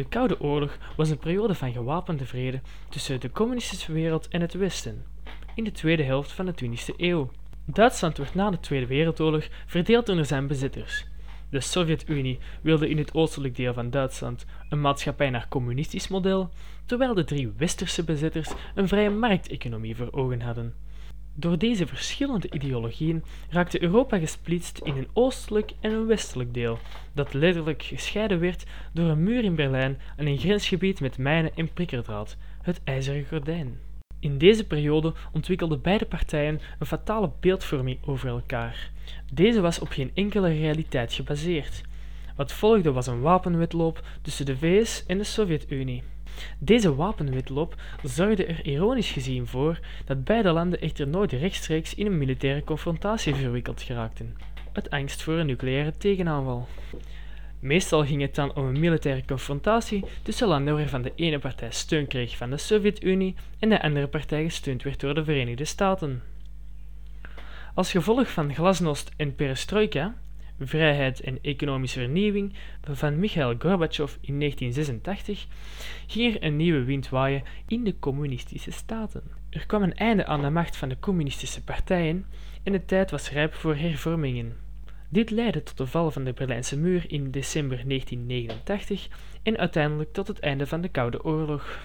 De Koude Oorlog was een periode van gewapende vrede tussen de communistische wereld en het Westen, in de tweede helft van de 20e eeuw. Duitsland werd na de Tweede Wereldoorlog verdeeld onder zijn bezitters. De Sovjet-Unie wilde in het oostelijk deel van Duitsland een maatschappij naar communistisch model, terwijl de drie westerse bezitters een vrije markteconomie voor ogen hadden. Door deze verschillende ideologieën raakte Europa gesplitst in een oostelijk en een westelijk deel, dat letterlijk gescheiden werd door een muur in Berlijn en een grensgebied met mijnen en prikkerdraad, het IJzeren Gordijn. In deze periode ontwikkelden beide partijen een fatale beeldvorming over elkaar. Deze was op geen enkele realiteit gebaseerd. Wat volgde was een wapenwedloop tussen de VS en de Sovjet-Unie. Deze wapenwedloop zorgde er ironisch gezien voor dat beide landen echter nooit rechtstreeks in een militaire confrontatie verwikkeld geraakten, uit angst voor een nucleaire tegenaanval. Meestal ging het dan om een militaire confrontatie tussen landen waarvan de ene partij steun kreeg van de Sovjet-Unie en de andere partij gesteund werd door de Verenigde Staten. Als gevolg van glasnost en perestroika, vrijheid en economische vernieuwing van Mikhail Gorbachev in 1986, ging een nieuwe wind waaien in de communistische staten. Er kwam een einde aan de macht van de communistische partijen en de tijd was rijp voor hervormingen. Dit leidde tot de val van de Berlijnse muur in december 1989 en uiteindelijk tot het einde van de Koude Oorlog.